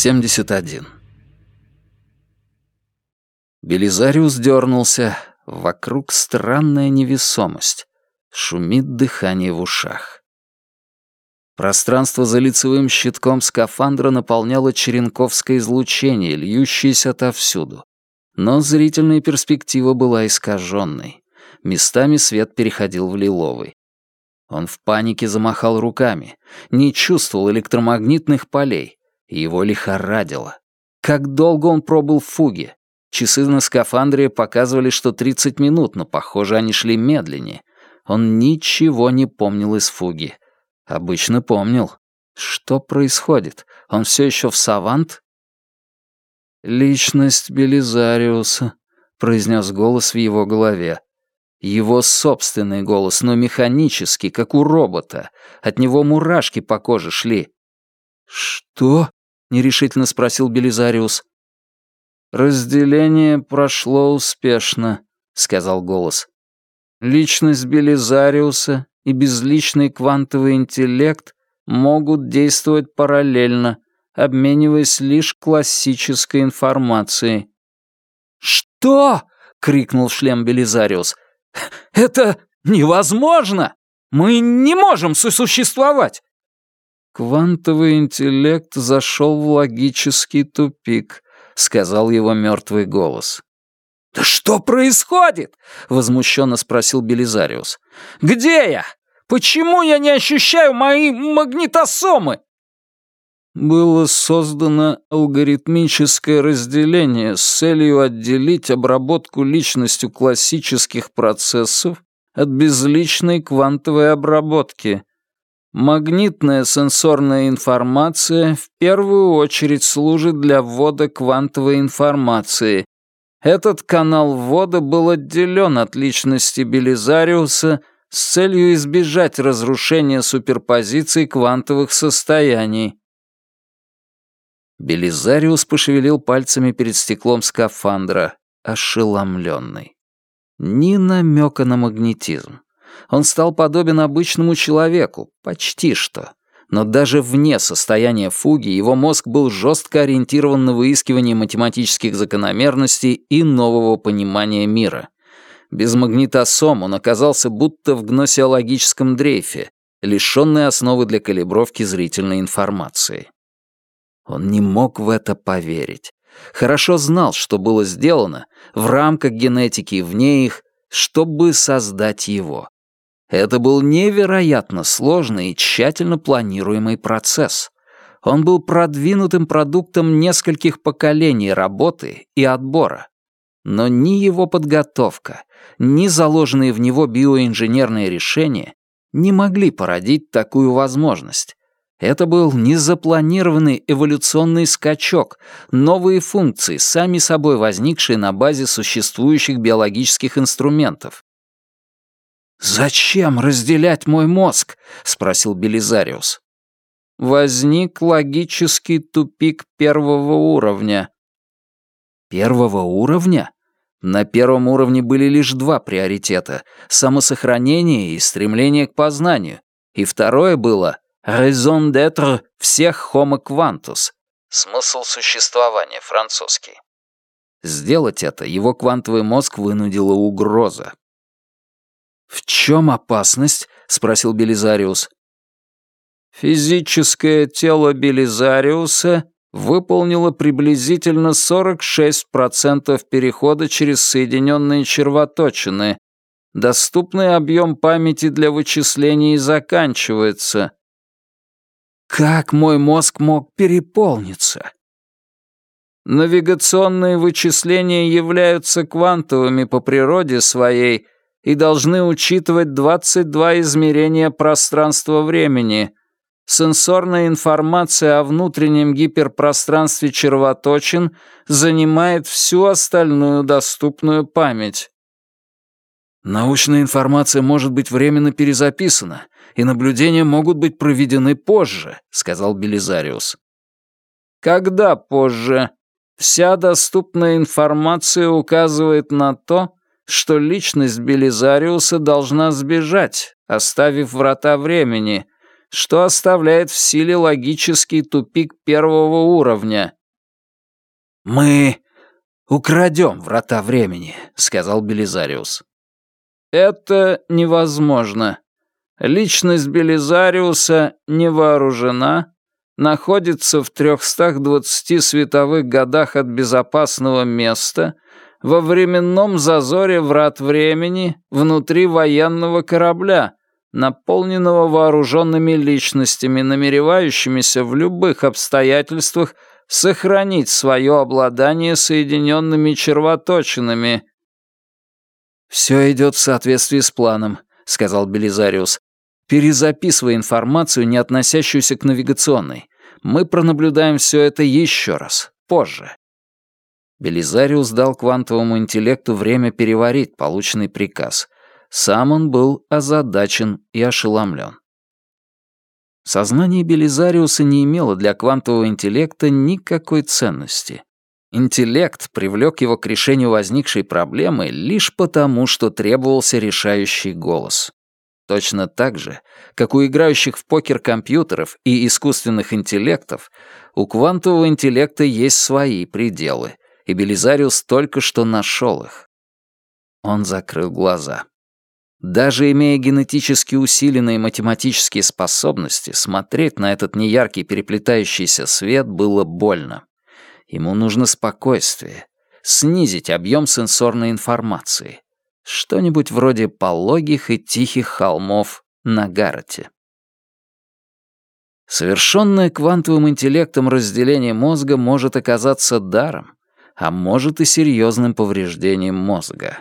71. Белизариус дернулся. Вокруг странная невесомость. Шумит дыхание в ушах. Пространство за лицевым щитком скафандра наполняло черенковское излучение, льющееся отовсюду. Но зрительная перспектива была искаженной. Местами свет переходил в лиловый. Он в панике замахал руками, не чувствовал электромагнитных полей. Его лихорадило. Как долго он пробыл в фуге? Часы на скафандре показывали, что 30 минут, но, похоже, они шли медленнее. Он ничего не помнил из фуги. Обычно помнил. Что происходит? Он все еще в Савант? «Личность Белизариуса», — произнес голос в его голове. Его собственный голос, но механический, как у робота. От него мурашки по коже шли. «Что?» — нерешительно спросил Белизариус. «Разделение прошло успешно», — сказал голос. «Личность Белизариуса и безличный квантовый интеллект могут действовать параллельно, обмениваясь лишь классической информацией». «Что?» — крикнул шлем Белизариус. «Это невозможно! Мы не можем сосуществовать!» «Квантовый интеллект зашел в логический тупик», — сказал его мертвый голос. «Да что происходит?» — возмущенно спросил Белизариус. «Где я? Почему я не ощущаю мои магнитосомы?» Было создано алгоритмическое разделение с целью отделить обработку личностью классических процессов от безличной квантовой обработки, Магнитная сенсорная информация в первую очередь служит для ввода квантовой информации. Этот канал ввода был отделен от личности Белизариуса с целью избежать разрушения суперпозиций квантовых состояний. Белизариус пошевелил пальцами перед стеклом скафандра, ошеломленный. Ни намека на магнетизм он стал подобен обычному человеку, почти что. Но даже вне состояния фуги его мозг был жестко ориентирован на выискивание математических закономерностей и нового понимания мира. Без магнитосом он оказался будто в гносеологическом дрейфе, лишённый основы для калибровки зрительной информации. Он не мог в это поверить. Хорошо знал, что было сделано в рамках генетики и вне их, чтобы создать его. Это был невероятно сложный и тщательно планируемый процесс. Он был продвинутым продуктом нескольких поколений работы и отбора. Но ни его подготовка, ни заложенные в него биоинженерные решения не могли породить такую возможность. Это был незапланированный эволюционный скачок, новые функции, сами собой возникшие на базе существующих биологических инструментов, «Зачем разделять мой мозг?» — спросил Белизариус. «Возник логический тупик первого уровня». «Первого уровня?» На первом уровне были лишь два приоритета — самосохранение и стремление к познанию, и второе было «raison d'être всех homo quantus» — смысл существования французский. Сделать это его квантовый мозг вынудила угроза. «В чем опасность?» — спросил Белизариус. Физическое тело Белизариуса выполнило приблизительно 46% перехода через соединенные червоточины. Доступный объем памяти для вычислений заканчивается. Как мой мозг мог переполниться? Навигационные вычисления являются квантовыми по природе своей — и должны учитывать 22 измерения пространства-времени. Сенсорная информация о внутреннем гиперпространстве червоточин занимает всю остальную доступную память. Научная информация может быть временно перезаписана, и наблюдения могут быть проведены позже, сказал Белизариус. Когда позже? Вся доступная информация указывает на то, что личность Белизариуса должна сбежать, оставив врата времени, что оставляет в силе логический тупик первого уровня. «Мы украдем врата времени», — сказал Белизариус. «Это невозможно. Личность Белизариуса не вооружена, находится в 320 световых годах от безопасного места — во временном зазоре врат времени внутри военного корабля, наполненного вооруженными личностями, намеревающимися в любых обстоятельствах сохранить свое обладание соединенными червоточинами. «Все идет в соответствии с планом», — сказал Белизариус. «Перезаписывай информацию, не относящуюся к навигационной. Мы пронаблюдаем все это еще раз, позже». Белизариус дал квантовому интеллекту время переварить полученный приказ. Сам он был озадачен и ошеломлен. Сознание Белизариуса не имело для квантового интеллекта никакой ценности. Интеллект привлек его к решению возникшей проблемы лишь потому, что требовался решающий голос. Точно так же, как у играющих в покер компьютеров и искусственных интеллектов, у квантового интеллекта есть свои пределы — и Белизариус только что нашел их. Он закрыл глаза. Даже имея генетически усиленные математические способности, смотреть на этот неяркий переплетающийся свет было больно. Ему нужно спокойствие, снизить объем сенсорной информации. Что-нибудь вроде пологих и тихих холмов на Гаррете. Совершенное квантовым интеллектом разделение мозга может оказаться даром, а может и серьезным повреждением мозга.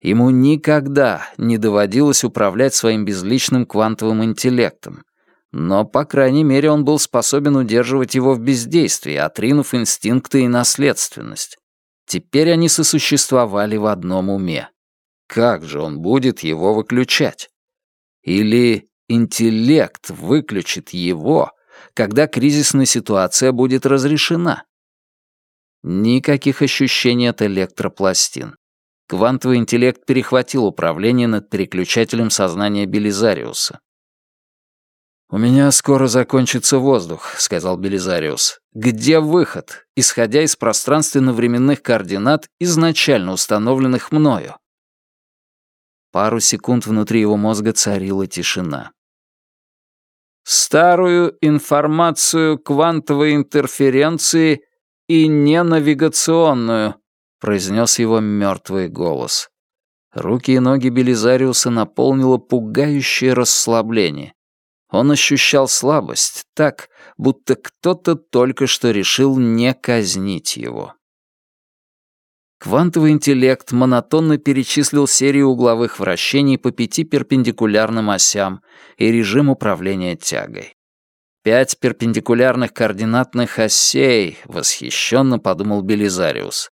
Ему никогда не доводилось управлять своим безличным квантовым интеллектом, но, по крайней мере, он был способен удерживать его в бездействии, отринув инстинкты и наследственность. Теперь они сосуществовали в одном уме. Как же он будет его выключать? Или интеллект выключит его, когда кризисная ситуация будет разрешена? Никаких ощущений от электропластин. Квантовый интеллект перехватил управление над переключателем сознания Белизариуса. «У меня скоро закончится воздух», — сказал Белизариус. «Где выход, исходя из пространственно-временных координат, изначально установленных мною?» Пару секунд внутри его мозга царила тишина. «Старую информацию квантовой интерференции и не навигационную», — произнес его мертвый голос. Руки и ноги Белизариуса наполнило пугающее расслабление. Он ощущал слабость так, будто кто-то только что решил не казнить его. Квантовый интеллект монотонно перечислил серию угловых вращений по пяти перпендикулярным осям и режим управления тягой. Пять перпендикулярных координатных осей, восхищенно подумал Белизариус.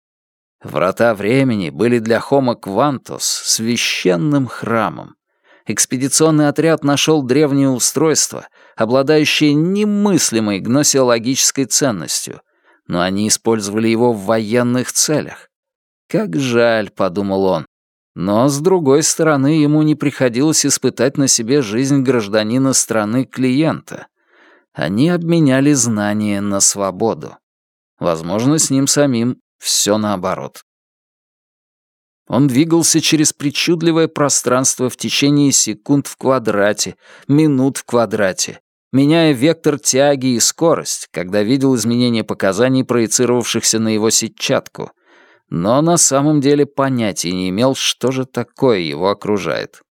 Врата времени были для Homo Quantus священным храмом. Экспедиционный отряд нашел древнее устройство, обладающее немыслимой гносеологической ценностью, но они использовали его в военных целях. Как жаль, подумал он. Но, с другой стороны, ему не приходилось испытать на себе жизнь гражданина страны клиента — они обменяли знания на свободу. Возможно, с ним самим все наоборот. Он двигался через причудливое пространство в течение секунд в квадрате, минут в квадрате, меняя вектор тяги и скорость, когда видел изменения показаний, проецировавшихся на его сетчатку, но на самом деле понятия не имел, что же такое его окружает.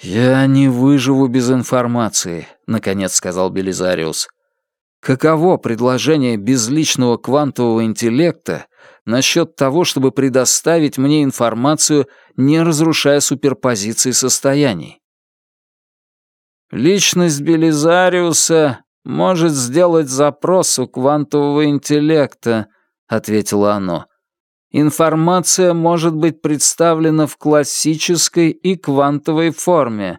«Я не выживу без информации», — наконец сказал Белизариус. «Каково предложение безличного квантового интеллекта насчет того, чтобы предоставить мне информацию, не разрушая суперпозиции состояний?» «Личность Белизариуса может сделать запрос у квантового интеллекта», — ответило оно. Информация может быть представлена в классической и квантовой форме.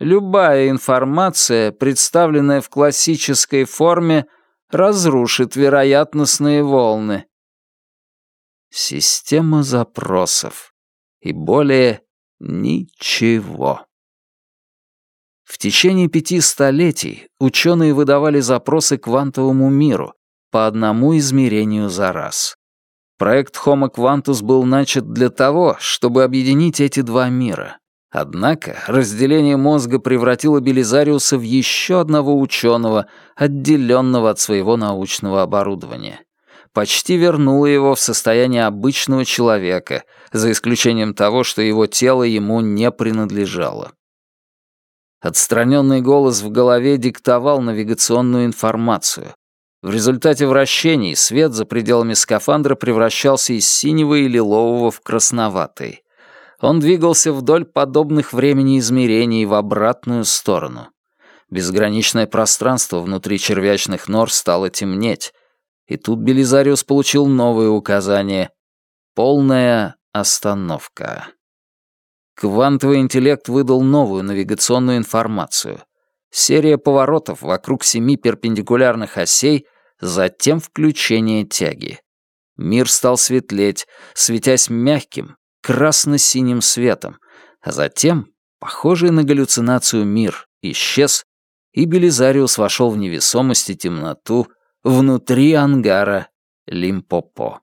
Любая информация, представленная в классической форме, разрушит вероятностные волны. Система запросов. И более ничего. В течение пяти столетий ученые выдавали запросы квантовому миру по одному измерению за раз. Проект Homo Quantus был начат для того, чтобы объединить эти два мира. Однако разделение мозга превратило Белизариуса в еще одного ученого, отделенного от своего научного оборудования. Почти вернуло его в состояние обычного человека, за исключением того, что его тело ему не принадлежало. Отстраненный голос в голове диктовал навигационную информацию. В результате вращений свет за пределами скафандра превращался из синего и лилового в красноватый. Он двигался вдоль подобных времени измерений в обратную сторону. Безграничное пространство внутри червячных нор стало темнеть. И тут Белизариус получил новые указания. Полная остановка. Квантовый интеллект выдал новую навигационную информацию. Серия поворотов вокруг семи перпендикулярных осей, затем включение тяги. Мир стал светлеть, светясь мягким, красно-синим светом, а затем, похожий на галлюцинацию мир, исчез, и Белизариус вошел в невесомость и темноту внутри ангара Лимпопо.